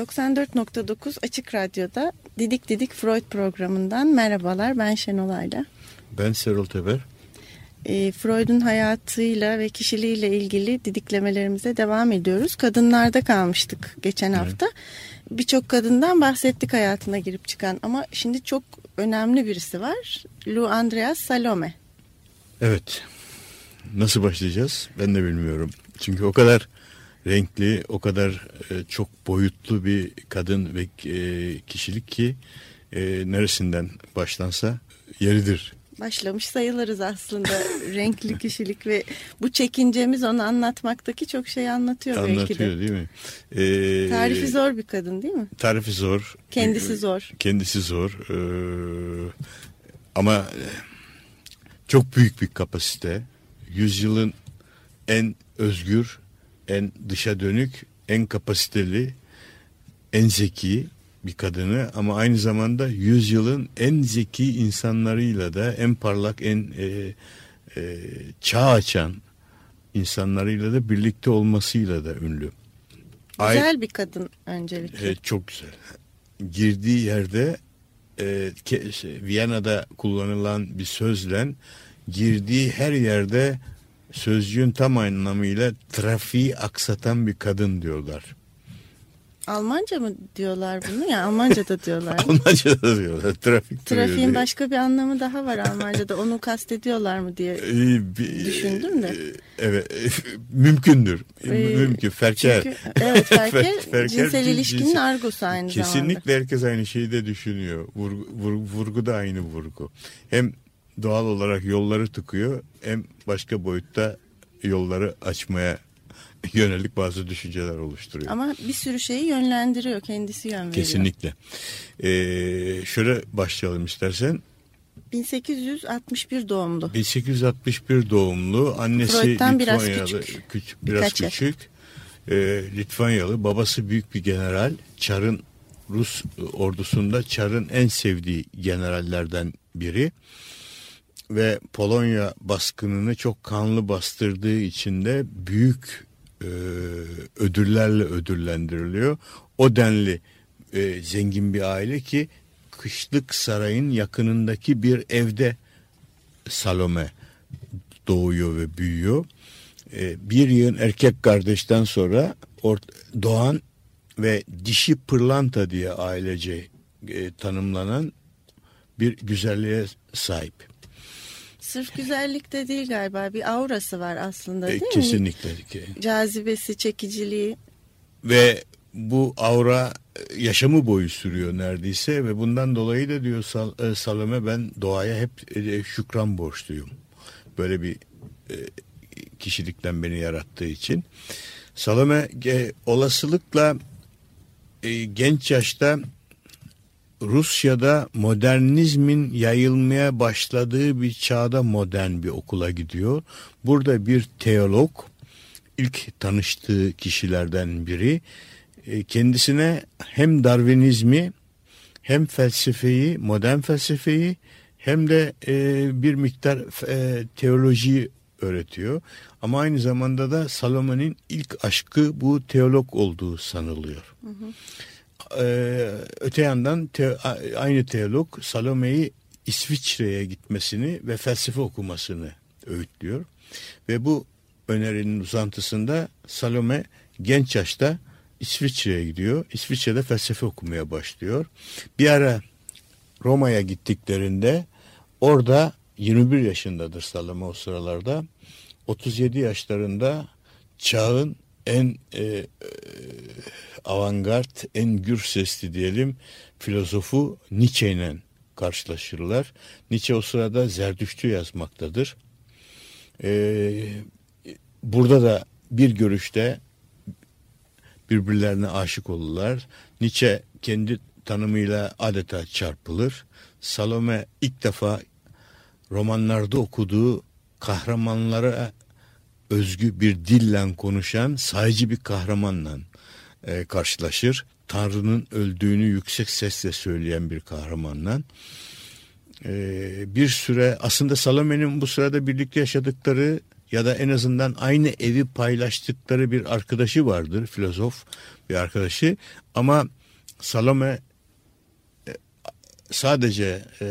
94.9 Açık Radyo'da Didik Didik Freud programından merhabalar. Ben Şenol Ayla. Ben Serol Teber. E, Freud'un hayatıyla ve kişiliğiyle ilgili didiklemelerimize devam ediyoruz. Kadınlarda kalmıştık geçen hafta. Evet. Birçok kadından bahsettik hayatına girip çıkan ama şimdi çok önemli birisi var. Lou Andreas Salome. Evet. Nasıl başlayacağız? Ben de bilmiyorum. Çünkü o kadar renkli, o kadar e, çok boyutlu bir kadın ve e, kişilik ki e, neresinden başlansa yeridir. Başlamış sayılırız aslında renkli kişilik ve bu çekincemiz onu anlatmaktaki çok şey anlatıyor, anlatıyor belki de. değil mi? Ee, tarifi zor bir kadın değil mi? Tarifi zor. Kendisi zor. Kendisi zor. Ee, ama çok büyük bir kapasite. Yüzyılın en özgür en dışa dönük, en kapasiteli, en zeki bir kadını ama aynı zamanda yüzyılın en zeki insanlarıyla da en parlak, en e, e, çağ açan insanlarıyla da birlikte olmasıyla da ünlü. Güzel Ay, bir kadın öncelikle. E, çok güzel. Girdiği yerde e, şey, Viyana'da kullanılan bir sözle girdiği her yerde sözcüğün tam anlamıyla trafiği aksatan bir kadın diyorlar. Almanca mı diyorlar bunu ya? Almanca da diyorlar. Almanca da diyorlar. Trafik Trafiğin diyor. başka bir anlamı daha var Almanca'da. Onu kastediyorlar mı diye düşündüm de. Evet. Mümkündür. Ee, Mümkün. Ferker. Çünkü, evet Ferker, Ferker cinsel ilişkinin cins, argosu aynı kesinlikle zamanda. Kesinlikle herkes aynı şeyi de düşünüyor. Vurgu, vurgu, vurgu da aynı vurgu. Hem doğal olarak yolları tıkıyor hem başka boyutta yolları açmaya yönelik bazı düşünceler oluşturuyor. Ama bir sürü şeyi yönlendiriyor, kendisi yön veriyor. Kesinlikle. Ee, şöyle başlayalım istersen. 1861 doğumlu. 1861 doğumlu. Annesi Freud'dan. Biraz küçük. küçük biraz küçük. Ee, Litvanyalı. Babası büyük bir general. Çar'ın Rus ordusunda Çar'ın en sevdiği generallerden biri ve Polonya baskınını çok kanlı bastırdığı için de büyük e, ödüllerle ödüllendiriliyor. O denli e, zengin bir aile ki kışlık sarayın yakınındaki bir evde Salome doğuyor ve büyüyor. E, bir yığın erkek kardeşten sonra doğan ve dişi pırlanta diye ailece e, tanımlanan bir güzelliğe sahip. Sırf güzellik de değil galiba bir aurası var aslında değil e, mi? Kesinlikle. Cazibesi, çekiciliği. Ve bu aura e, yaşamı boyu sürüyor neredeyse ve bundan dolayı da diyor Sal e, Salome ben doğaya hep e, şükran borçluyum. Böyle bir kişilikten beni yarattığı için. Salome olasılıkla genç yaşta Rusya'da modernizmin yayılmaya başladığı bir çağda modern bir okula gidiyor. Burada bir teolog ilk tanıştığı kişilerden biri e, kendisine hem Darwinizmi hem felsefeyi, modern felsefeyi hem de e, bir miktar e, teolojiyi öğretiyor. Ama aynı zamanda da Salomon'un ilk aşkı bu teolog olduğu sanılıyor. Hı hı e, öte yandan te, aynı teolog Salome'yi İsviçre'ye gitmesini ve felsefe okumasını öğütlüyor. Ve bu önerinin uzantısında Salome genç yaşta İsviçre'ye gidiyor. İsviçre'de felsefe okumaya başlıyor. Bir ara Roma'ya gittiklerinde orada 21 yaşındadır Salome o sıralarda. 37 yaşlarında çağın en e, e, avantgard, en gür sesli diyelim filozofu Nietzsche ile karşılaşırlar. Nietzsche o sırada Zerdüştü yazmaktadır. Ee, burada da bir görüşte birbirlerine aşık olurlar. Nietzsche kendi tanımıyla adeta çarpılır. Salome ilk defa romanlarda okuduğu kahramanlara özgü bir dille konuşan sayıcı bir kahramanla e, karşılaşır. Tanrı'nın öldüğünü yüksek sesle söyleyen bir kahramanla. E, bir süre aslında Salome'nin bu sırada birlikte yaşadıkları ya da en azından aynı evi paylaştıkları bir arkadaşı vardır. Filozof bir arkadaşı ama Salome e, sadece e,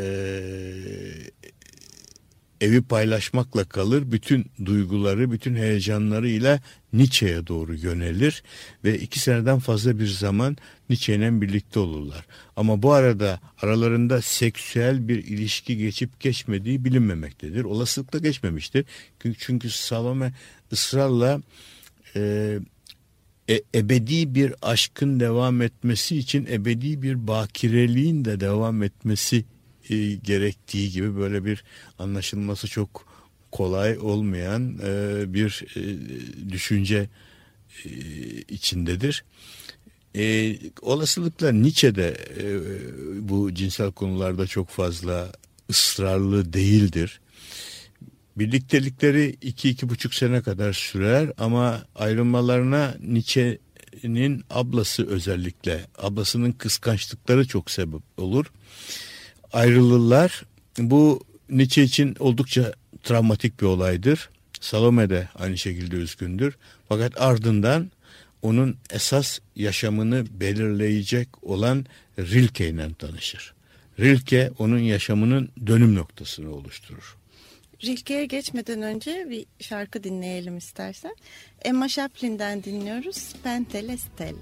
evi paylaşmakla kalır. Bütün duyguları, bütün heyecanlarıyla Nietzsche'ye doğru yönelir ve iki seneden fazla bir zaman Nietzsche'yle birlikte olurlar. Ama bu arada aralarında seksüel bir ilişki geçip geçmediği bilinmemektedir. Olasılıkla geçmemiştir. Çünkü Salome ısrarla e, e, ebedi bir aşkın devam etmesi için ebedi bir bakireliğin de devam etmesi e, gerektiği gibi böyle bir anlaşılması çok kolay olmayan e, bir e, düşünce e, içindedir. E, olasılıkla Nietzsche'de e, bu cinsel konularda çok fazla ısrarlı değildir. Birliktelikleri iki iki buçuk sene kadar sürer ama ayrılmalarına Nietzsche'nin ablası özellikle ablasının kıskançlıkları çok sebep olur. Ayrılırlar. Bu Nietzsche için oldukça travmatik bir olaydır. Salome de aynı şekilde üzgündür. Fakat ardından onun esas yaşamını belirleyecek olan Rilke ile tanışır. Rilke onun yaşamının dönüm noktasını oluşturur. Rilke'ye geçmeden önce bir şarkı dinleyelim istersen. Emma Chaplin'den dinliyoruz. Pentele Stelle.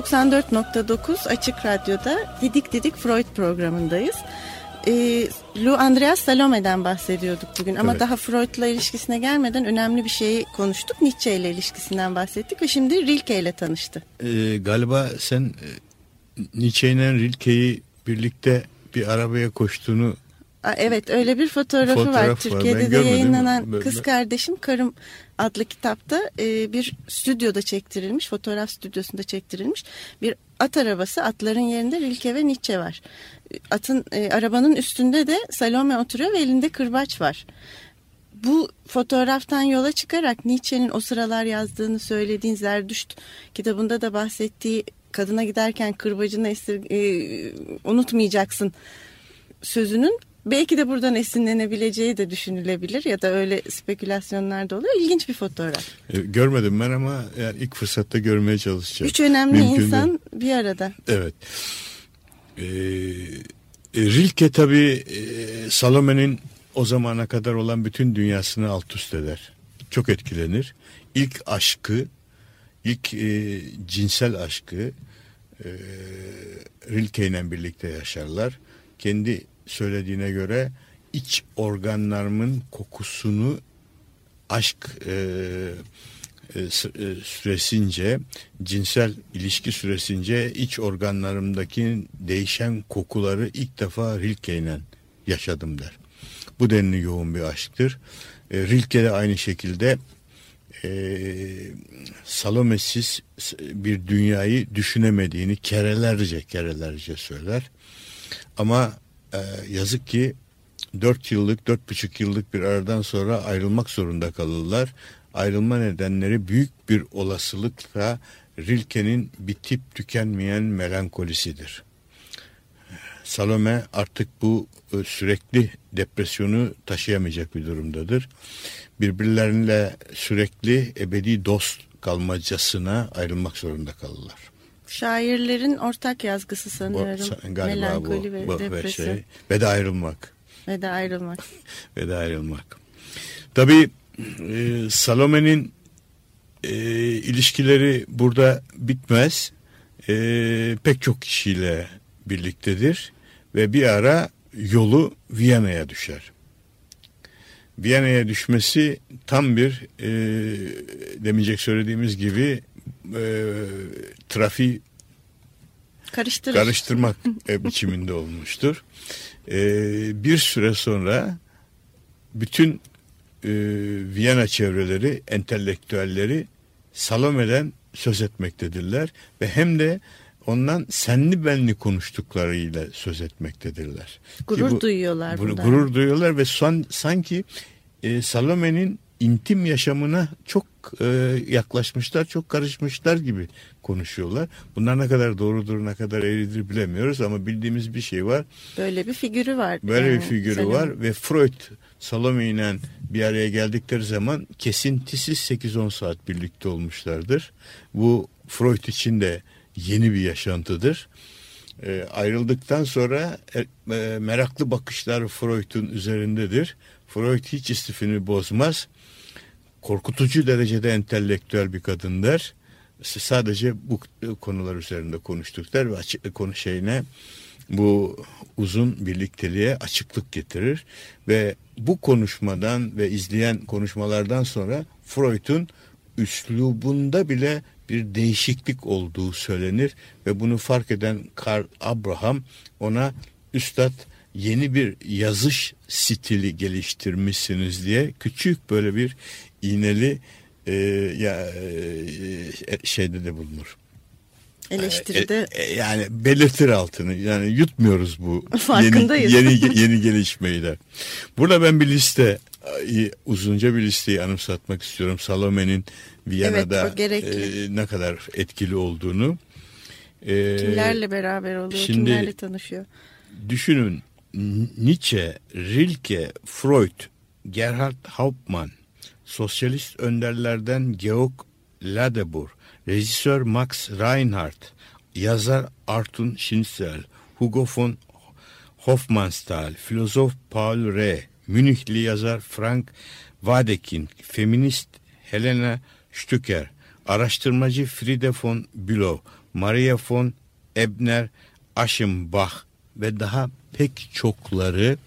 94.9 Açık Radyo'da Didik Didik Freud programındayız. Ee, Lou Andreas Salome'den bahsediyorduk bugün ama Evet. daha Freud'la ilişkisine gelmeden önemli bir şeyi konuştuk. Nietzsche ile ilişkisinden bahsettik ve şimdi Rilke ile tanıştı. Ee, galiba sen e, Nietzsche ile Rilke'yi birlikte bir arabaya koştuğunu Aa, Evet öyle bir fotoğrafı Fotoğraf var. var. Türkiye'de Ben de yayınlanan Böyle- Kız Kardeşim Karım adlı kitapta e, bir stüdyoda çektirilmiş, fotoğraf stüdyosunda çektirilmiş bir at arabası. Atların yerinde Rilke ve Nietzsche var. Atın e, arabanın üstünde de Salome oturuyor ve elinde kırbaç var. Bu fotoğraftan yola çıkarak Nietzsche'nin o sıralar yazdığını söylediğin Zerdüşt kitabında da bahsettiği kadına giderken kırbacını esir, e, unutmayacaksın sözünün belki de buradan esinlenebileceği de düşünülebilir ya da öyle spekülasyonlar da oluyor. İlginç bir fotoğraf. e, görmedim ben ama yani ilk fırsatta görmeye çalışacağım. Üç önemli Mümkün insan değil. bir arada. Evet. Ee, e, Rilke tabii e, Salome'nin o zamana kadar olan bütün dünyasını alt üst eder. Çok etkilenir. İlk aşkı, ilk e, cinsel aşkı e, Rilke ile birlikte yaşarlar. Kendi söylediğine göre iç organlarımın kokusunu aşk e, e, e, süresince cinsel ilişki süresince iç organlarımdaki değişen kokuları ilk defa Rilke ile yaşadım der. Bu denli yoğun bir aşktır. E, Rilke de aynı şekilde e, Salome'siz bir dünyayı düşünemediğini kerelerce kerelerce söyler. Ama e, yazık ki 4 yıllık, dört buçuk yıllık bir aradan sonra ayrılmak zorunda kalırlar. Ayrılma nedenleri büyük bir olasılıkla Rilke'nin bitip tükenmeyen melankolisidir. Salome artık bu e, sürekli depresyonu taşıyamayacak bir durumdadır. Birbirleriyle sürekli ebedi dost kalmacasına ayrılmak zorunda kalırlar. Şairlerin ortak yazgısı Bu, sanıyorum. galiba Melankoli bu, ve bu depresyon şey, ve de ayrılmak. ve de ayrılmak. ve de ayrılmak. Tabii e, Salome'nin e, ilişkileri burada bitmez. E, pek çok kişiyle birliktedir ve bir ara yolu Viyana'ya düşer. Viyana'ya düşmesi tam bir e, demeyecek söylediğimiz gibi e, trafiği Karıştırır. karıştırmak e, biçiminde olmuştur. E, bir süre sonra bütün e, Viyana çevreleri, entelektüelleri Salome'den söz etmektedirler ve hem de ondan senli benli konuştuklarıyla söz etmektedirler. Ki Gurur duyuyorlar bunu bundan. Gurur duyuyorlar ve son, sanki e, Salome'nin intim yaşamına çok e, yaklaşmışlar, çok karışmışlar gibi konuşuyorlar. Bunlar ne kadar doğrudur, ne kadar eğridir bilemiyoruz ama bildiğimiz bir şey var. Böyle bir figürü var. Böyle yani bir figürü Salome. var ve Freud Salome ile bir araya geldikleri zaman kesintisiz 8-10 saat birlikte olmuşlardır. Bu Freud için de yeni bir yaşantıdır. E, ayrıldıktan sonra e, e, meraklı bakışlar Freud'un üzerindedir. Freud hiç istifini bozmaz. Korkutucu derecede entelektüel bir kadındır. Sadece bu konular üzerinde konuştuk der ve açık konu şeyine bu uzun birlikteliğe açıklık getirir ve bu konuşmadan ve izleyen konuşmalardan sonra Freud'un üslubunda bile bir değişiklik olduğu söylenir ve bunu fark eden Karl Abraham ona üstad yeni bir yazış stili geliştirmişsiniz diye küçük böyle bir iğneli e, ya e, şeyde de bulunur. Eleştiride E, e, yani belirtir altını. Yani yutmuyoruz bu yeni, Farkındayız. yeni yeni gelişmeyi de. Burada ben bir liste e, uzunca bir listeyi anımsatmak istiyorum. Salome'nin Viyana'da Evet, e, ne kadar etkili olduğunu. E, kimlerle beraber oluyor, şimdi- kimlerle tanışıyor. Düşünün Nietzsche, Rilke, Freud, Gerhard Hauptmann, sosyalist önderlerden Georg Ladebur, rejisör Max Reinhardt, yazar Arthur Schinzel, Hugo von Hofmannsthal, filozof Paul Reh, Münihli yazar Frank Wadekind, feminist Helena Stücker, araştırmacı Friede von Bülow, Maria von Ebner, Aschenbach ve daha pek çokları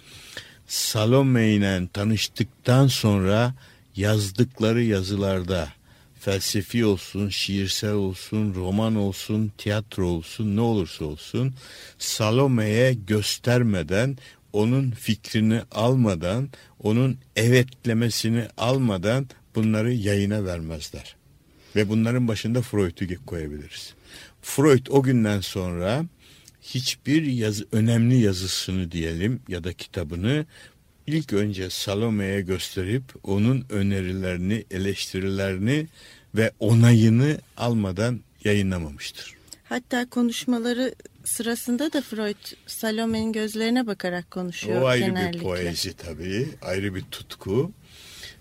Salome ile tanıştıktan sonra yazdıkları yazılarda felsefi olsun, şiirsel olsun, roman olsun, tiyatro olsun, ne olursa olsun Salome'ye göstermeden, onun fikrini almadan, onun evetlemesini almadan bunları yayına vermezler. Ve bunların başında Freud'u koyabiliriz. Freud o günden sonra hiçbir yazı, önemli yazısını diyelim ya da kitabını ilk önce Salome'ye gösterip onun önerilerini, eleştirilerini ve onayını almadan yayınlamamıştır. Hatta konuşmaları sırasında da Freud Salome'nin gözlerine bakarak konuşuyor O ayrı genellikle. bir poezi tabii, ayrı bir tutku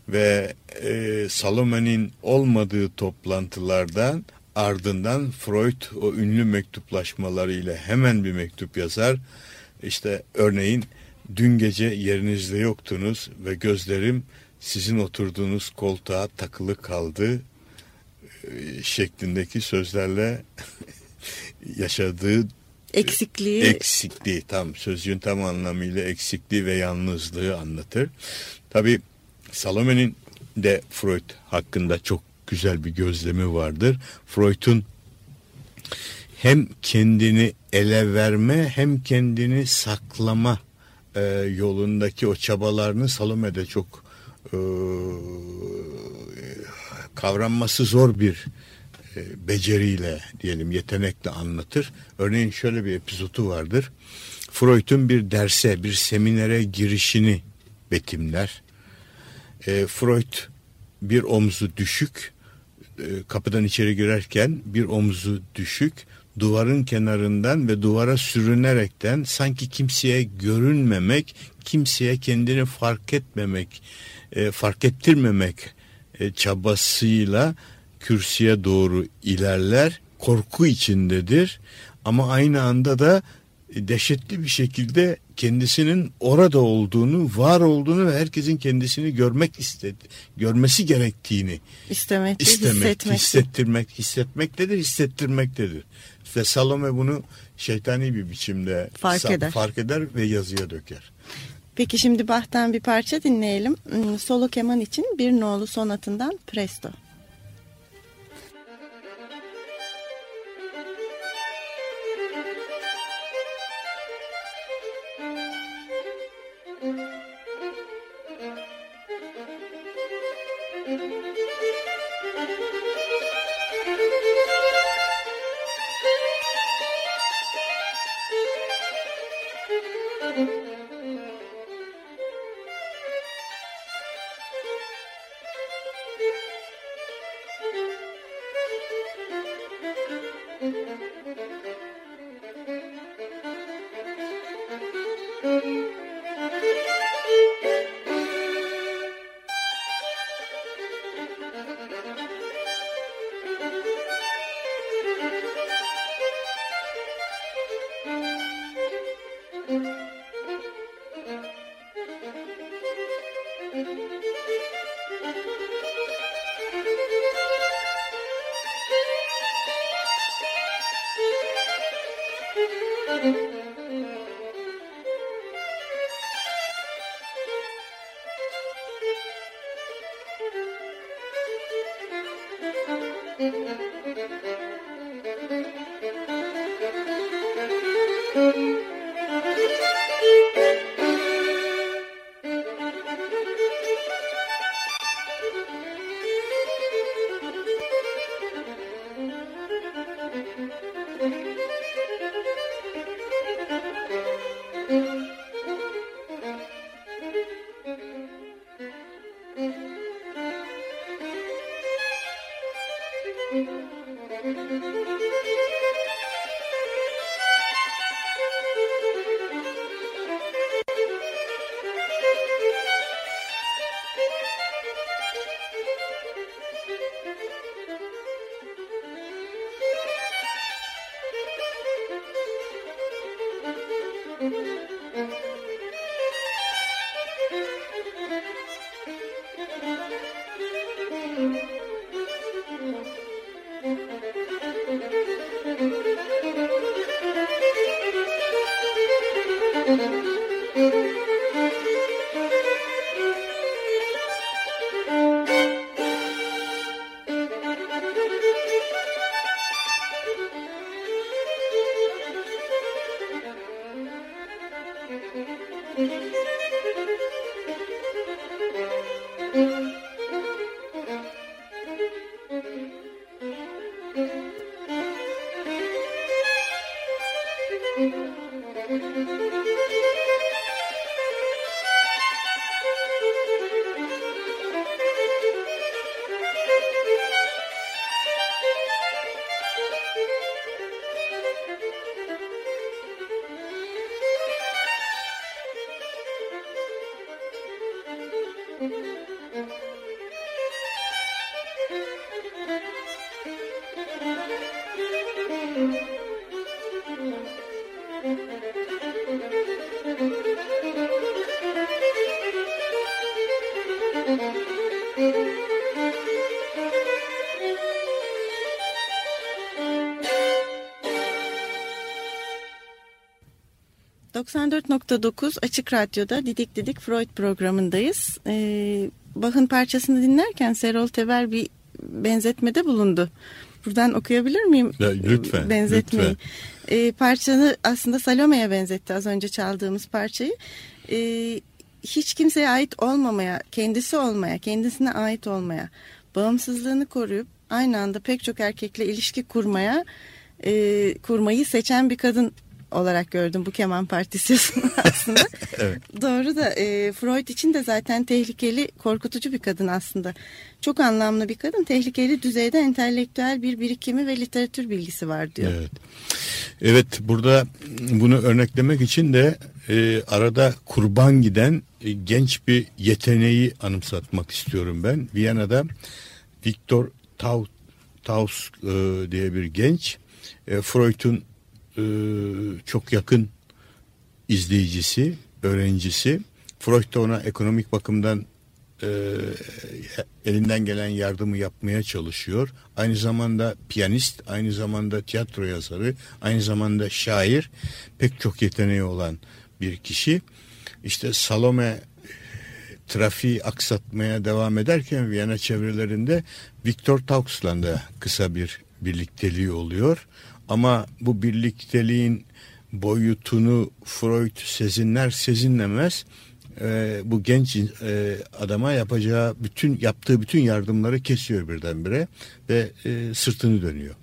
ve e, Salome'nin olmadığı toplantılardan ardından Freud o ünlü mektuplaşmalarıyla hemen bir mektup yazar. İşte örneğin dün gece yerinizde yoktunuz ve gözlerim sizin oturduğunuz koltuğa takılı kaldı e, şeklindeki sözlerle yaşadığı Eksikliği eksikliği tam sözcüğün tam anlamıyla eksikliği ve yalnızlığı anlatır. Tabi Salome'nin de Freud hakkında çok güzel bir gözlemi vardır. Freud'un hem kendini ele verme hem kendini saklama e, yolundaki o çabalarını Salome'de çok e, kavranması zor bir e, beceriyle diyelim yetenekle anlatır. Örneğin şöyle bir epizodu vardır. Freud'un bir derse, bir seminere girişini betimler. E, Freud bir omzu düşük, e, kapıdan içeri girerken bir omzu düşük, duvarın kenarından ve duvara sürünerekten sanki kimseye görünmemek, kimseye kendini fark etmemek, e, fark ettirmemek e, çabasıyla kürsüye doğru ilerler. Korku içindedir ama aynı anda da dehşetli bir şekilde kendisinin orada olduğunu, var olduğunu ve herkesin kendisini görmek istedi, görmesi gerektiğini istemek, istemek, hissetmek. hissettirmek, hissetmektedir, hissettirmektedir. Ve Salome bunu şeytani bir biçimde Fark eder. fark eder ve yazıya döker. Peki şimdi Bach'tan bir parça dinleyelim. Hmm, Solo keman için bir nolu sonatından Presto. Müzik 94.9 Açık Radyo'da Didik Didik Freud programındayız. Ee, Bach'ın parçasını dinlerken Serol Teber bir benzetmede bulundu. Buradan okuyabilir miyim? Ya, lütfen. Benzetmeyi. Lütfen. Ee, parçanı aslında Salome'ye benzetti az önce çaldığımız parçayı. Ee, hiç kimseye ait olmamaya, kendisi olmaya, kendisine ait olmaya, bağımsızlığını koruyup aynı anda pek çok erkekle ilişki kurmaya, e, kurmayı seçen bir kadın olarak gördüm bu keman partisiyosunu aslında. evet. Doğru da e, Freud için de zaten tehlikeli, korkutucu bir kadın aslında. Çok anlamlı bir kadın, tehlikeli düzeyde entelektüel bir birikimi ve literatür bilgisi var diyor. Evet. Evet burada bunu örneklemek için de e, arada kurban giden e, genç bir yeteneği anımsatmak istiyorum ben. Viyana'da Viktor Tau, Taus e, diye bir genç e, Freud'un e, çok yakın izleyicisi, öğrencisi. Freud da ona ekonomik bakımdan e, elinden gelen yardımı yapmaya çalışıyor. Aynı zamanda piyanist, aynı zamanda tiyatro yazarı, aynı zamanda şair, pek çok yeteneği olan bir kişi. İşte Salome trafiği aksatmaya devam ederken Viyana çevrelerinde Viktor Taux'la da kısa bir birlikteliği oluyor. Ama bu birlikteliğin boyutunu Freud sezinler sezinlemez e, bu genç e, adama yapacağı bütün yaptığı bütün yardımları kesiyor birdenbire ve e, sırtını dönüyor.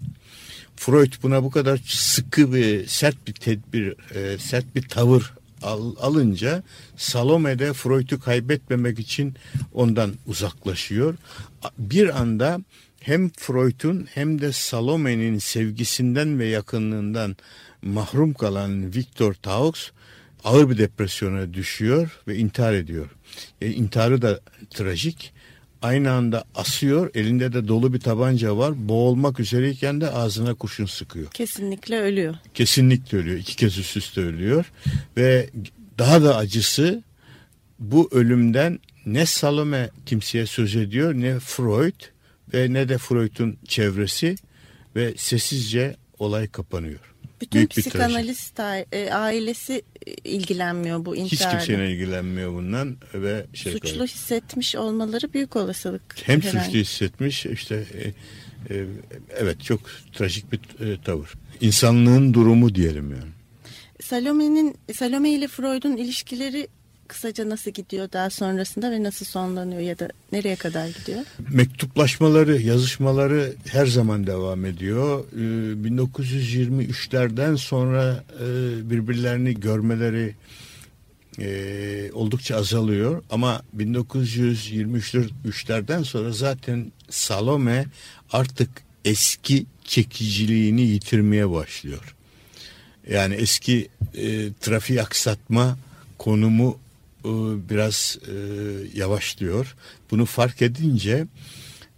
Freud buna bu kadar sıkı ve sert bir tedbir, e, sert bir tavır al, alınca Salome de Freud'u kaybetmemek için ondan uzaklaşıyor. Bir anda hem Freud'un hem de Salome'nin sevgisinden ve yakınlığından mahrum kalan Victor Taux ağır bir depresyona düşüyor ve intihar ediyor. E, intiharı da trajik. Aynı anda asıyor, elinde de dolu bir tabanca var. Boğulmak üzereyken de ağzına kurşun sıkıyor. Kesinlikle ölüyor. Kesinlikle ölüyor. İki kez üst üste ölüyor. Ve daha da acısı bu ölümden ne Salome kimseye söz ediyor ne Freud ve ne de Freud'un çevresi ve sessizce olay kapanıyor. Bütün Büyük psikanalist e, ailesi e, ilgilenmiyor bu intiharla. Hiç kimseyle ilgilenmiyor bundan ve şey suçlu kadar. hissetmiş olmaları büyük olasılık. Hem herhangi. suçlu hissetmiş işte e, e, evet çok trajik bir e, tavır. İnsanlığın durumu diyelim yani. Salome'nin Salome ile Freud'un ilişkileri kısaca nasıl gidiyor daha sonrasında ve nasıl sonlanıyor ya da nereye kadar gidiyor? Mektuplaşmaları, yazışmaları her zaman devam ediyor. 1923'lerden ee, sonra e, birbirlerini görmeleri e, oldukça azalıyor. Ama 1923'lerden sonra zaten Salome artık eski çekiciliğini yitirmeye başlıyor. Yani eski e, trafiği aksatma konumu biraz e, yavaşlıyor. Bunu fark edince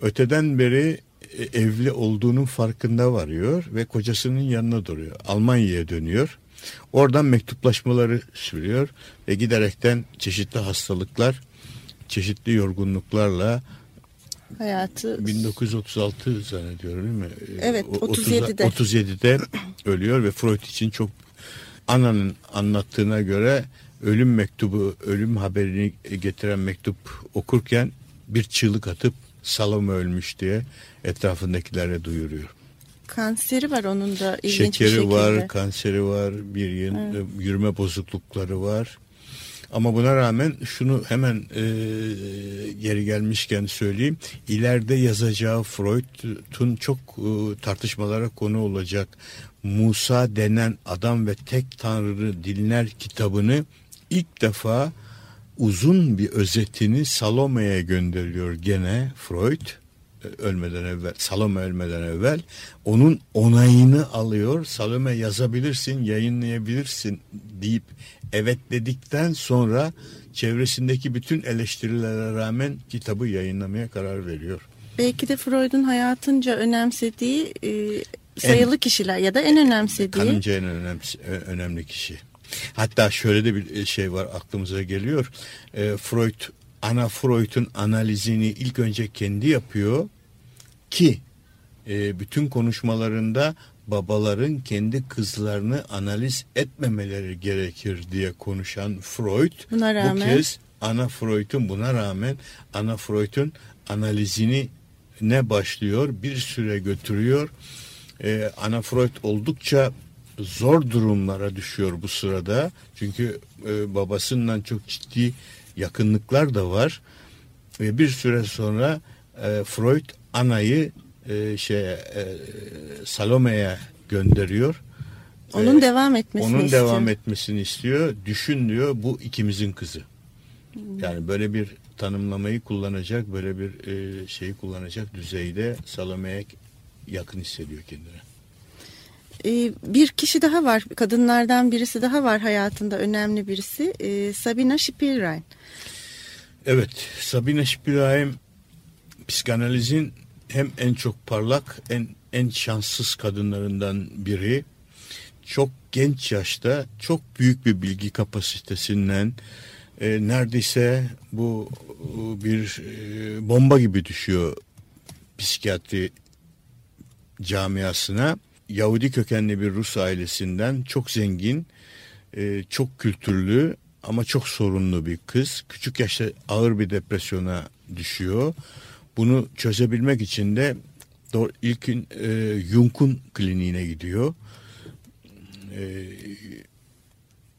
öteden beri e, evli olduğunun farkında varıyor ve kocasının yanına duruyor. Almanya'ya dönüyor. Oradan mektuplaşmaları sürüyor ve giderekten çeşitli hastalıklar, çeşitli yorgunluklarla hayatı 1936 zannediyorum değil mi? Evet 37'de. 37'de ölüyor ve Freud için çok ananın anlattığına göre ölüm mektubu, ölüm haberini getiren mektup okurken bir çığlık atıp Salome ölmüş diye etrafındakilere duyuruyor. Kanseri var onun da ilginç Şekeri bir şekilde. var, kanseri var, bir yıl, yürüme bozuklukları var. Ama buna rağmen şunu hemen e, geri gelmişken söyleyeyim. İleride yazacağı Freud'un çok e, tartışmalara konu olacak Musa denen adam ve tek tanrı dinler kitabını ilk defa uzun bir özetini Salome'ye gönderiyor gene Freud e, ölmeden evvel Salome ölmeden evvel onun onayını alıyor Salome yazabilirsin yayınlayabilirsin deyip evet dedikten sonra çevresindeki bütün eleştirilere rağmen kitabı yayınlamaya karar veriyor. Belki de Freud'un hayatınca önemsediği e, sayılı en, kişiler ya da en önemsediği. Kanınca en önemli, önemli kişi. Hatta şöyle de bir şey var aklımıza geliyor. E, Freud, ana Freud'un analizini ilk önce kendi yapıyor ki e, bütün konuşmalarında babaların kendi kızlarını analiz etmemeleri gerekir diye konuşan Freud buna rağmen, bu kez ana Freud'un buna rağmen ana Freud'un analizini ne başlıyor bir süre götürüyor. Ee, ana Freud oldukça zor durumlara düşüyor bu sırada. Çünkü e, babasından çok ciddi yakınlıklar da var. Ve bir süre sonra e, Freud anayı e, şey e, Salome'ye gönderiyor. Onun ee, devam etmesini onun istiyor. devam etmesini istiyor. Düşün diyor bu ikimizin kızı. Yani böyle bir tanımlamayı kullanacak, böyle bir e, şeyi kullanacak düzeyde Salome'ye yakın hissediyor kendine. Ee, bir kişi daha var, kadınlardan birisi daha var hayatında önemli birisi. Ee, Sabina Spielrein. Evet, Sabina Spielrein psikanalizin hem en çok parlak, en en şanssız kadınlarından biri. Çok genç yaşta çok büyük bir bilgi kapasitesinden e, neredeyse bu bir e, bomba gibi düşüyor psikiyatri camiasına. Yahudi kökenli bir Rus ailesinden çok zengin, e, çok kültürlü ama çok sorunlu bir kız. Küçük yaşta ağır bir depresyona düşüyor. Bunu çözebilmek için de ilkin e, Jung'un kliniğine gidiyor. E,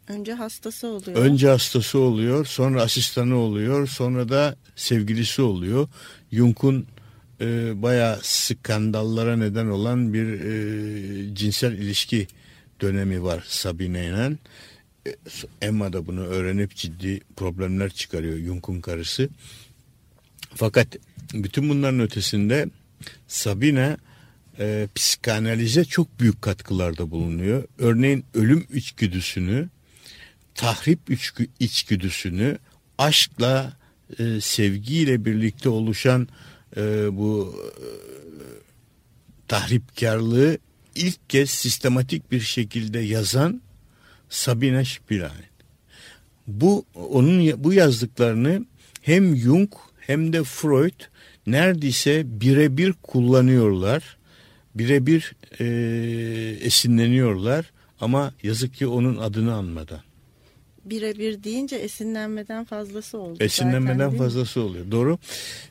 önce hastası oluyor. Önce hastası oluyor, sonra asistanı oluyor, sonra da sevgilisi oluyor. Jung'un e, bayağı skandallara neden olan bir e, cinsel ilişki dönemi var Sabine ile. E, Emma da bunu öğrenip ciddi problemler çıkarıyor Jung'un karısı. Fakat bütün bunların ötesinde Sabine e, psikanalize çok büyük katkılarda bulunuyor. Örneğin ölüm içgüdüsünü, tahrip içgüdüsünü, aşkla, e, sevgiyle birlikte oluşan e, bu e, tahripkarlığı ilk kez sistematik bir şekilde yazan Sabine Spielrein. Bu onun bu yazdıklarını hem Jung hem de Freud neredeyse birebir kullanıyorlar. Birebir e, esinleniyorlar ama yazık ki onun adını anmadan. Birebir deyince esinlenmeden fazlası oldu. Esinlenmeden zaten, fazlası oluyor. Doğru.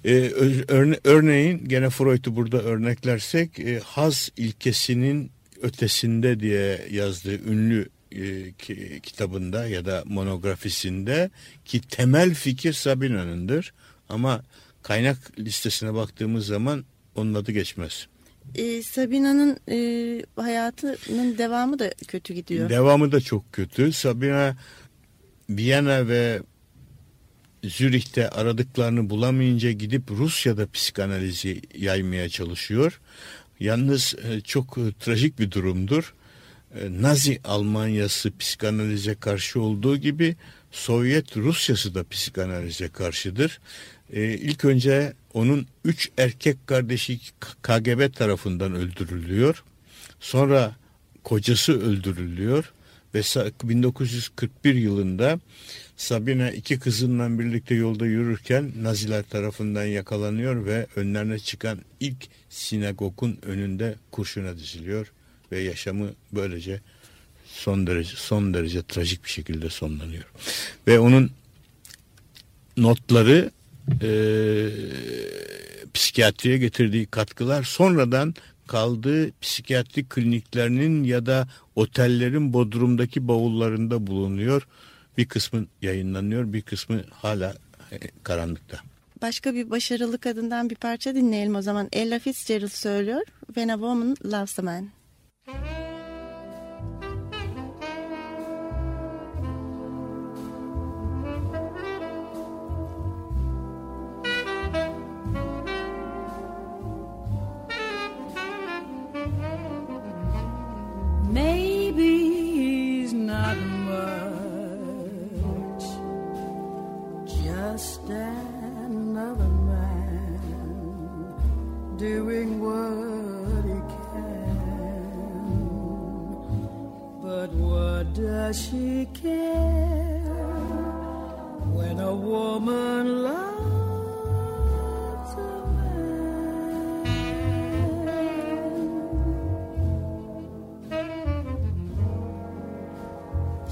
Ee, örne, örneğin gene Freud'u burada örneklersek e, haz ilkesinin ötesinde diye yazdığı ünlü e, ki, kitabında ya da monografisinde ki temel fikir Sabina'nındır ama kaynak listesine baktığımız zaman onun adı geçmez. E, Sabina'nın e, hayatının devamı da kötü gidiyor. Devamı da çok kötü. Sabina Viyana ve Zürih'te aradıklarını bulamayınca gidip Rusya'da psikanalizi yaymaya çalışıyor. Yalnız e, çok e, trajik bir durumdur. E, Nazi Almanyası psikanalize karşı olduğu gibi Sovyet Rusyası da psikanalize karşıdır. Ee, ilk önce onun üç erkek kardeşi KGB tarafından öldürülüyor. Sonra kocası öldürülüyor ve 1941 yılında Sabine iki kızınla birlikte yolda yürürken Naziler tarafından yakalanıyor ve önlerine çıkan ilk sinagogun önünde kurşuna diziliyor ve yaşamı böylece son derece son derece trajik bir şekilde sonlanıyor. Ve onun notları e, psikiyatriye getirdiği katkılar sonradan kaldığı psikiyatri kliniklerinin ya da otellerin bodrumdaki bavullarında bulunuyor. Bir kısmı yayınlanıyor, bir kısmı hala e, karanlıkta. Başka bir başarılı kadından bir parça dinleyelim o zaman. Ella Fitzgerald söylüyor. When a Woman Loves a Man. Maybe does she care when a woman loves a man?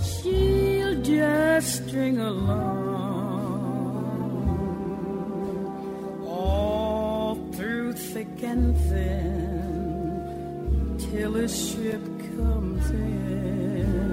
She'll just string along all through thick and thin till a ship comes in.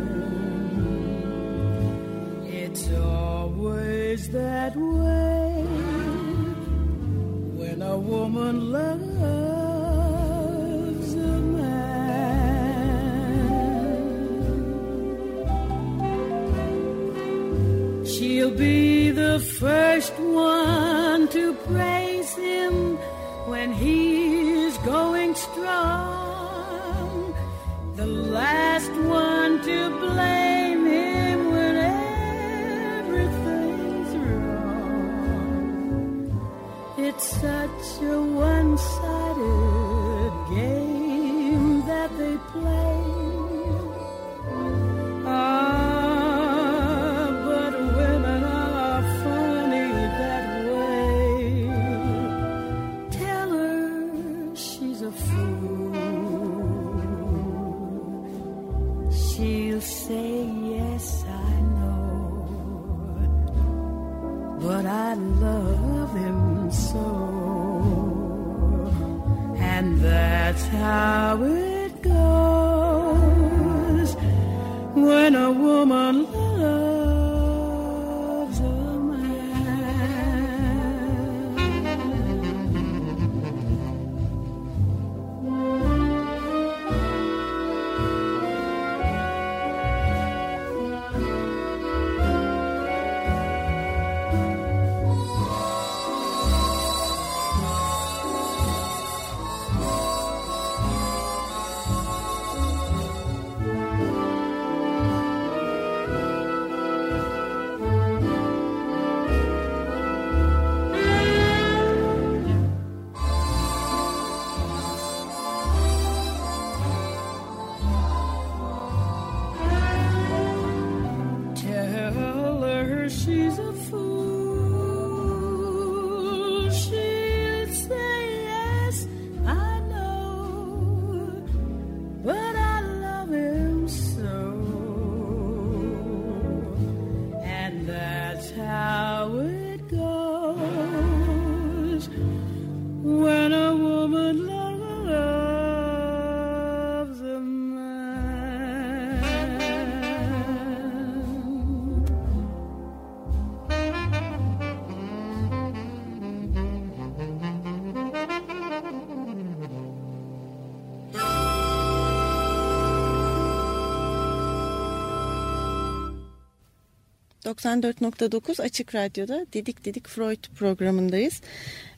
...94.9 Açık Radyo'da Didik Didik Freud programındayız.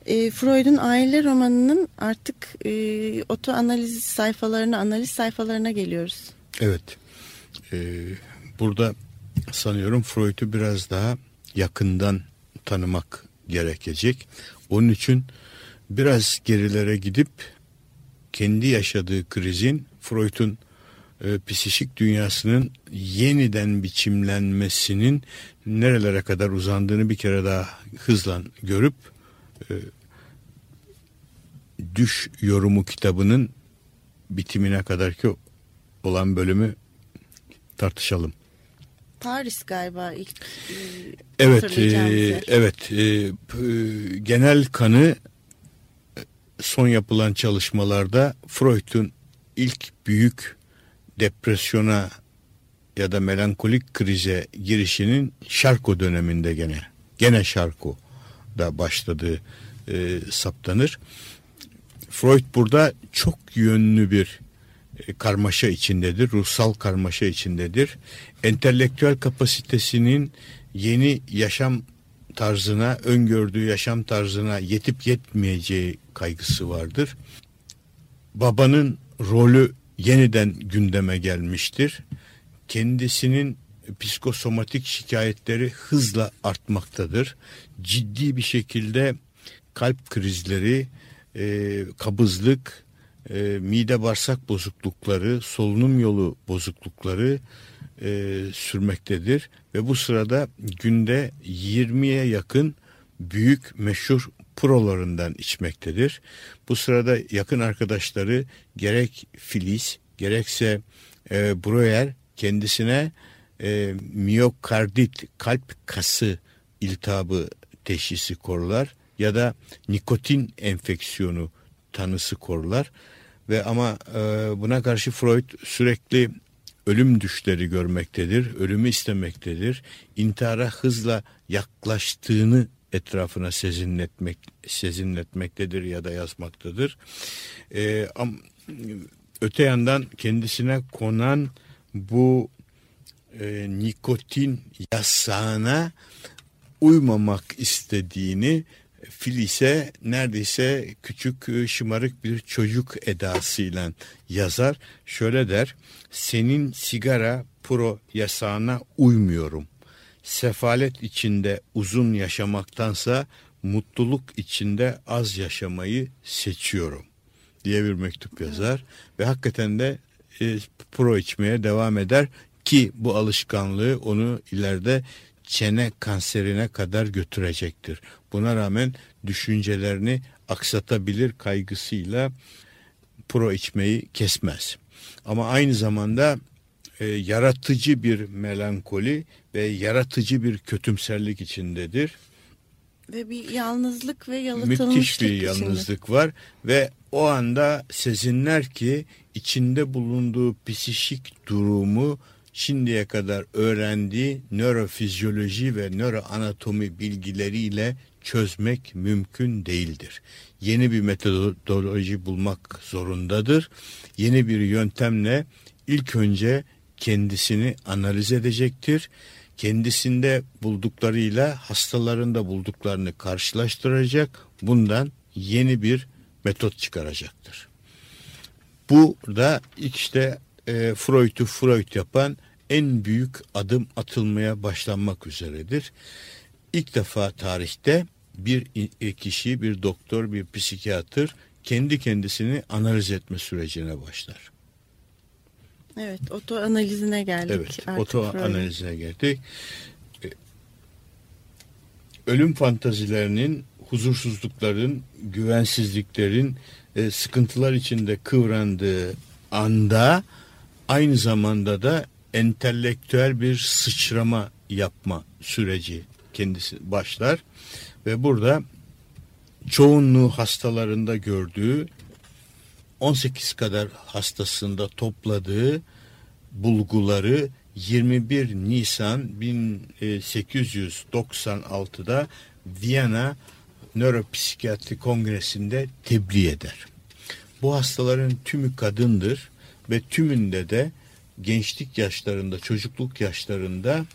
E, Freud'un aile romanının artık e, oto analiz sayfalarına, analiz sayfalarına geliyoruz. Evet. Ee, burada sanıyorum Freud'u biraz daha yakından tanımak gerekecek. Onun için biraz gerilere gidip kendi yaşadığı krizin Freud'un e, psikik dünyasının yeniden biçimlenmesinin nerelere kadar uzandığını bir kere daha hızla görüp e, Düş Yorumu kitabının bitimine kadar ki olan bölümü tartışalım. Paris galiba ilk e, Evet, e, yer. evet. e, p- genel kanı e, son yapılan çalışmalarda Freud'un ilk büyük depresyona ya da melankolik krize girişinin Şarko döneminde gene gene Şarko da başladığı e, saptanır. Freud burada çok yönlü bir e, karmaşa içindedir, ruhsal karmaşa içindedir. Entelektüel kapasitesinin yeni yaşam tarzına, öngördüğü yaşam tarzına yetip yetmeyeceği kaygısı vardır. Babanın rolü yeniden gündeme gelmiştir. Kendisinin psikosomatik şikayetleri hızla artmaktadır. Ciddi bir şekilde kalp krizleri, e, kabızlık, e, mide bağırsak bozuklukları, solunum yolu bozuklukları e, sürmektedir. Ve bu sırada günde 20'ye yakın büyük meşhur prolarından içmektedir. Bu sırada yakın arkadaşları gerek Filiz gerekse e, Breuer kendisine e, miyokardit kalp kası iltihabı teşhisi korular ya da nikotin enfeksiyonu tanısı korular. Ve ama e, buna karşı Freud sürekli ölüm düşleri görmektedir, ölümü istemektedir, intihara hızla yaklaştığını etrafına sezinletmek sezinletmektedir ya da yazmaktadır. E, am, öte yandan kendisine konan bu e, nikotin yasağına uymamak istediğini Filise neredeyse küçük e, şımarık bir çocuk edasıyla yazar. Şöyle der, senin sigara pro yasağına uymuyorum. Sefalet içinde uzun yaşamaktansa mutluluk içinde az yaşamayı seçiyorum diye bir mektup yazar. Ve hakikaten de e, pro içmeye devam eder ki bu alışkanlığı onu ileride çene kanserine kadar götürecektir. Buna rağmen düşüncelerini aksatabilir kaygısıyla pro içmeyi kesmez. Ama aynı zamanda e, yaratıcı bir melankoli ve yaratıcı bir kötümserlik içindedir. Ve bir yalnızlık ve yalıtılmışlık Müthiş bir içinde. yalnızlık var ve o anda sezinler ki içinde bulunduğu psişik durumu şimdiye kadar öğrendiği nörofizyoloji ve nöroanatomi bilgileriyle çözmek mümkün değildir. Yeni bir metodoloji bulmak zorundadır. Yeni bir yöntemle ilk önce kendisini analiz edecektir. Kendisinde bulduklarıyla hastalarında bulduklarını karşılaştıracak. Bundan yeni bir metot çıkaracaktır. Bu da işte e, Freud'u Freud yapan en büyük adım atılmaya başlanmak üzeredir. İlk defa tarihte bir i- kişi, bir doktor, bir psikiyatr kendi kendisini analiz etme sürecine başlar. Evet, oto analizine geldik. Evet, artık oto analizine geldik. E, Ölüm fantazilerinin, huzursuzlukların, güvensizliklerin, e, sıkıntılar içinde kıvrandığı anda aynı zamanda da entelektüel bir sıçrama yapma süreci kendisi başlar ve burada çoğunluğu hastalarında gördüğü 18 kadar hastasında topladığı bulguları 21 Nisan 1896'da Viyana Nöropsikiyatri Kongresi'nde tebliğ eder. Bu hastaların tümü kadındır ve tümünde de gençlik yaşlarında, çocukluk yaşlarında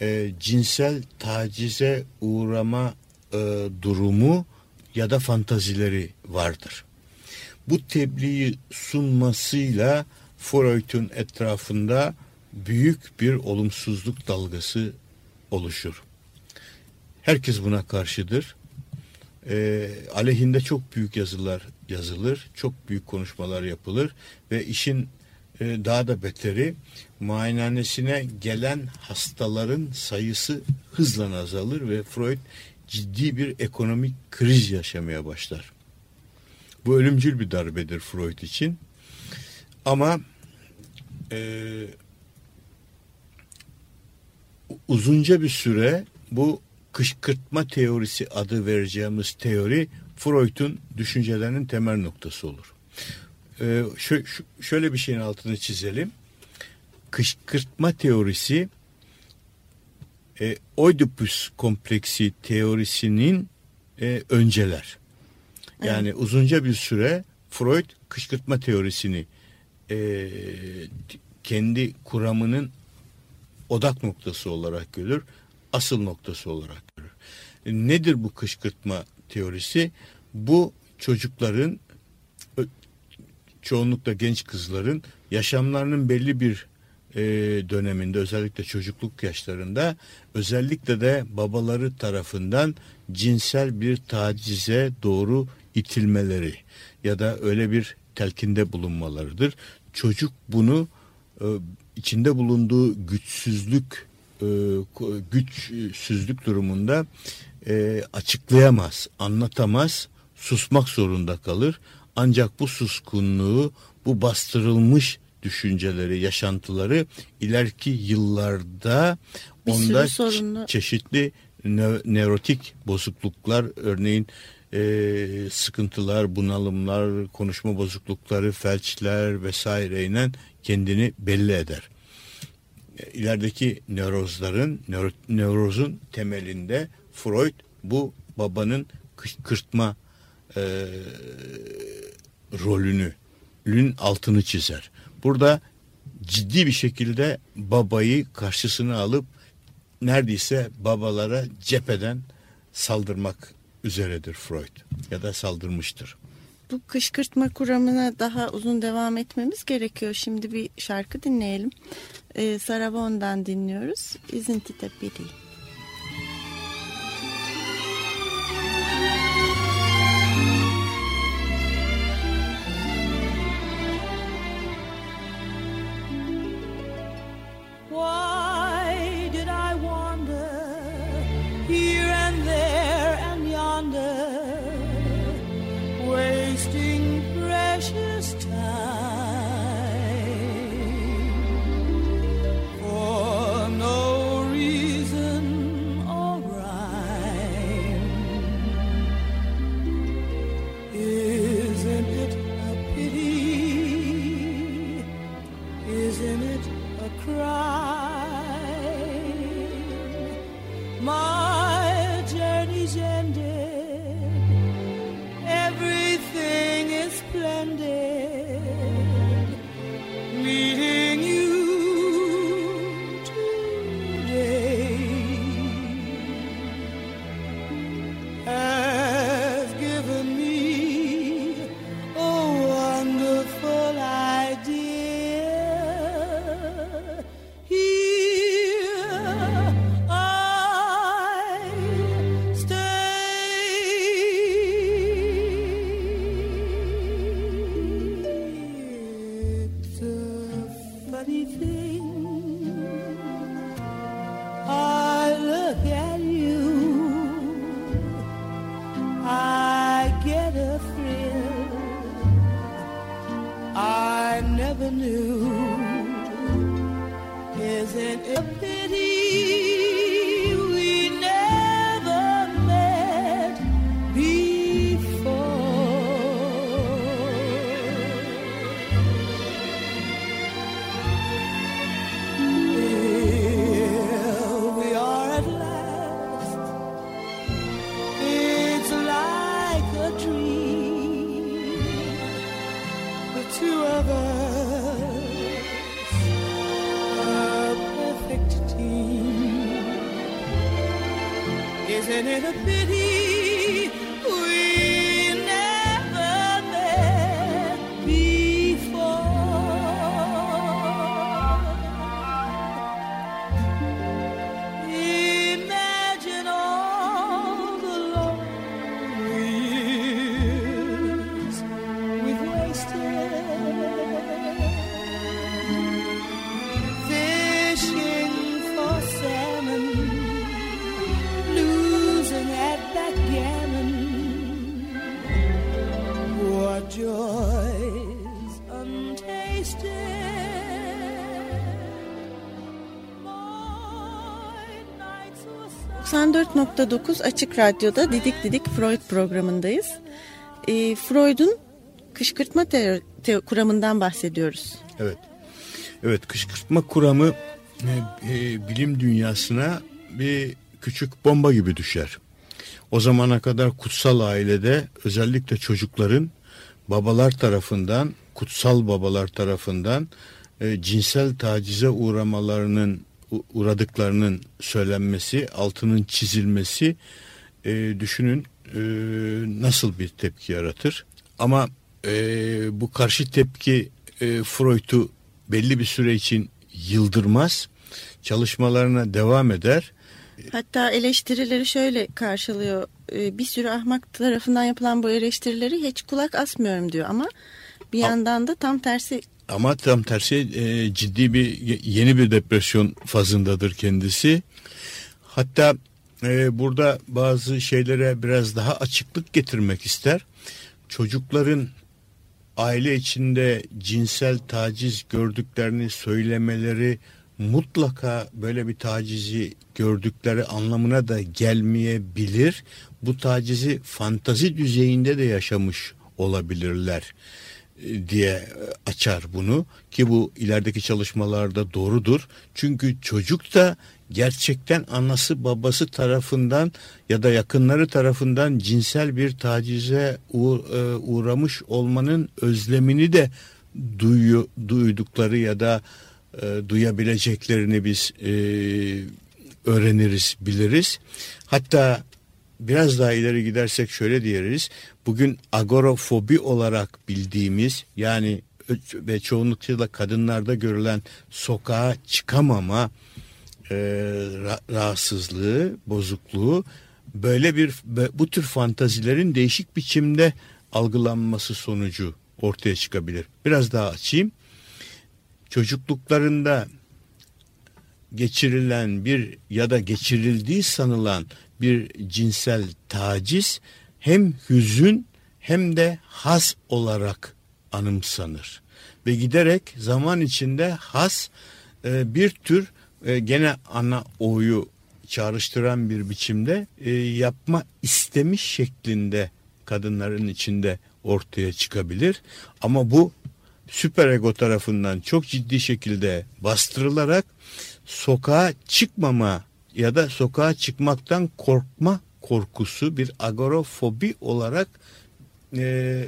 e, cinsel tacize uğrama e, durumu ya da fantazileri vardır. Bu tebliği sunmasıyla Freud'un etrafında büyük bir olumsuzluk dalgası oluşur. Herkes buna karşıdır. E, aleyhinde çok büyük yazılar yazılır, çok büyük konuşmalar yapılır ve işin e, daha da beteri muayenehanesine gelen hastaların sayısı hızla azalır ve Freud ciddi bir ekonomik kriz yaşamaya başlar. Bu ölümcül bir darbedir Freud için. Ama e, uzunca bir süre bu kışkırtma teorisi adı vereceğimiz teori Freud'un düşüncelerinin temel noktası olur. Ee, şö- şöyle bir şeyin altını çizelim. Kışkırtma teorisi e, Oedipus kompleksi teorisinin e, önceler. Yani uzunca bir süre Freud kışkırtma teorisini e, kendi kuramının odak noktası olarak görür, asıl noktası olarak görür. E, Nedir bu kışkırtma teorisi? Bu çocukların çoğunlukla genç kızların yaşamlarının belli bir e, döneminde özellikle çocukluk yaşlarında özellikle de babaları tarafından cinsel bir tacize doğru itilmeleri ya da öyle bir telkinde bulunmalarıdır. Çocuk bunu e, içinde bulunduğu güçsüzlük e, güçsüzlük durumunda e, açıklayamaz, anlatamaz, susmak zorunda kalır. Ancak bu suskunluğu, bu bastırılmış düşünceleri, yaşantıları ileriki yıllarda Bir onda sorunlu- çe- çeşitli nö- nörotik bozukluklar örneğin e, sıkıntılar, bunalımlar, konuşma bozuklukları, felçler vesaireyle kendini belli eder. E, İlerideki nörozların, nöro- nörozun temelinde Freud bu babanın kışkırtma e, rolünü lün altını çizer. Burada ciddi bir şekilde babayı karşısına alıp neredeyse babalara cepheden saldırmak üzeredir Freud ya da saldırmıştır. Bu kışkırtma kuramına daha uzun devam etmemiz gerekiyor. Şimdi bir şarkı dinleyelim. Ee, Sarabon'dan dinliyoruz. Isn't it Isn't it a pity 94.9 Açık Radyo'da Didik Didik Freud programındayız. E, Freud'un kışkırtma te- te- kuramından bahsediyoruz. Evet. Evet kışkırtma kuramı e, e, bilim dünyasına bir küçük bomba gibi düşer. O zamana kadar kutsal ailede özellikle çocukların babalar tarafından, kutsal babalar tarafından e, cinsel tacize uğramalarının uğradıklarının söylenmesi, altının çizilmesi e, düşünün e, nasıl bir tepki yaratır. Ama e, bu karşı tepki e, Freud'u belli bir süre için yıldırmaz. Çalışmalarına devam eder. Hatta eleştirileri şöyle karşılıyor. E, bir sürü ahmak tarafından yapılan bu eleştirileri hiç kulak asmıyorum diyor ama bir yandan da tam tersi Ama tam tersi e, ciddi bir ye- yeni bir depresyon fazındadır kendisi. Hatta e, burada bazı şeylere biraz daha açıklık getirmek ister. Çocukların aile içinde cinsel taciz gördüklerini söylemeleri mutlaka böyle bir tacizi gördükleri anlamına da gelmeyebilir. Bu tacizi fantazi düzeyinde de yaşamış olabilirler diye e, açar bunu ki bu ilerideki çalışmalarda doğrudur. Çünkü çocuk da gerçekten anası babası tarafından ya da yakınları tarafından cinsel bir tacize e, uğramış olmanın özlemini de duyu, duydukları ya da e, duyabileceklerini biz e, öğreniriz, biliriz. Hatta biraz daha ileri gidersek şöyle diyeriz. Bugün agorofobi olarak bildiğimiz yani ve çoğunlukla kadınlarda görülen sokağa çıkamama e, ra- rahatsızlığı, bozukluğu böyle bir bu tür fantazilerin değişik biçimde algılanması sonucu ortaya çıkabilir. Biraz daha açayım. Çocukluklarında geçirilen bir ya da geçirildiği sanılan bir cinsel taciz hem hüzün hem de haz olarak anımsanır. Ve giderek zaman içinde haz e, bir tür e, gene ana o'yu çağrıştıran bir biçimde e, yapma istemiş şeklinde kadınların içinde ortaya çıkabilir. Ama bu süperego tarafından çok ciddi şekilde bastırılarak sokağa çıkmama ya da sokağa çıkmaktan korkma korkusu bir agorofobi olarak e,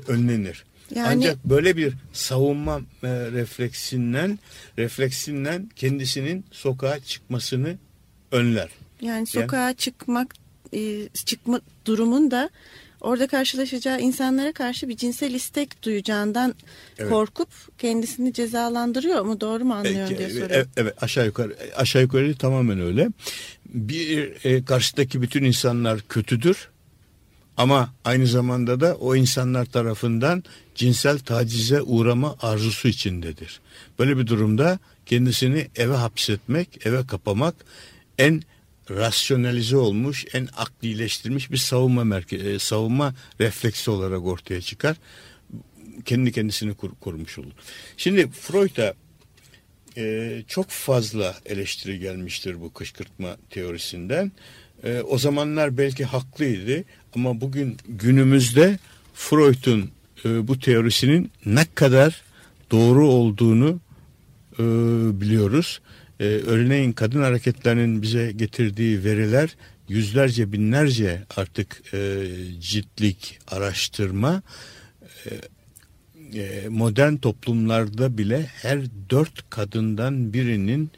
önlenir. Yani- Ancak böyle bir savunma e, refleksinden refleksinden kendisinin sokağa çıkmasını önler. Yani sokağa çıkmak e, çıkma durumunda orada karşılaşacağı insanlara karşı bir cinsel istek duyacağından Evet. korkup kendisini cezalandırıyor mu doğru mu anlıyorum Peki, diye soruyorum. Evet aşağı yukarı aşağı yukarı tamamen öyle. Bir e, karşıdaki bütün insanlar kötüdür. Ama aynı zamanda da o insanlar tarafından cinsel tacize uğrama arzusu içindedir. Böyle bir durumda kendisini eve hapsetmek, eve kapamak en rasyonalize olmuş, en aklileştirilmiş bir savunma merke e, savunma refleksi olarak ortaya çıkar. Kendi kendisini kur- korumuş olur. Şimdi Freud'a e, çok fazla eleştiri gelmiştir bu kışkırtma teorisinden. E, o zamanlar belki haklıydı ama bugün günümüzde Freud'un e, bu teorisinin ne kadar doğru olduğunu e, biliyoruz. E, örneğin kadın hareketlerinin bize getirdiği veriler yüzlerce binlerce artık e, ciltlik araştırma e, modern toplumlarda bile her dört kadından birinin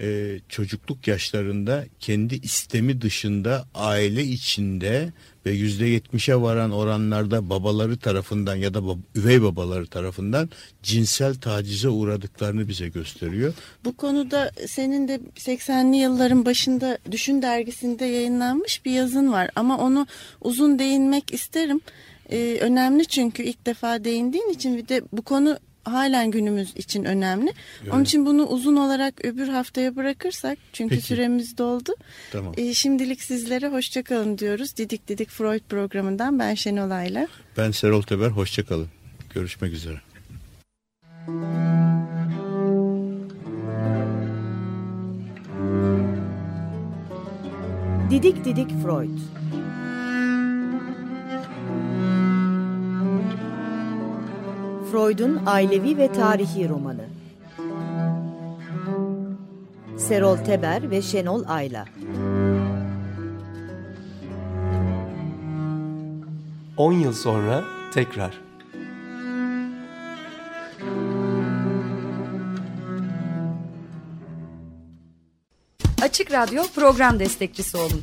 e, çocukluk yaşlarında kendi istemi dışında aile içinde ve yüzde yetmişe varan oranlarda babaları tarafından ya da bab- üvey babaları tarafından cinsel tacize uğradıklarını bize gösteriyor. Bu konuda senin de 80'li yılların başında Düşün dergisinde yayınlanmış bir yazın var ama onu uzun değinmek isterim. Ee, önemli çünkü ilk defa değindiğin için bir de bu konu halen günümüz için önemli. Onun için bunu uzun olarak öbür haftaya bırakırsak çünkü Peki. süremiz doldu. Tamam. Ee, şimdilik sizlere hoşçakalın diyoruz. Didik Didik Freud programından ben Şenol Ayla. Ben Serol Teber, hoşçakalın. Görüşmek üzere. Didik Didik Freud Freud'un ailevi ve tarihi romanı Serol Teber ve Şenol Ayla 10 yıl sonra tekrar. Açık Radyo program destekçisi olun.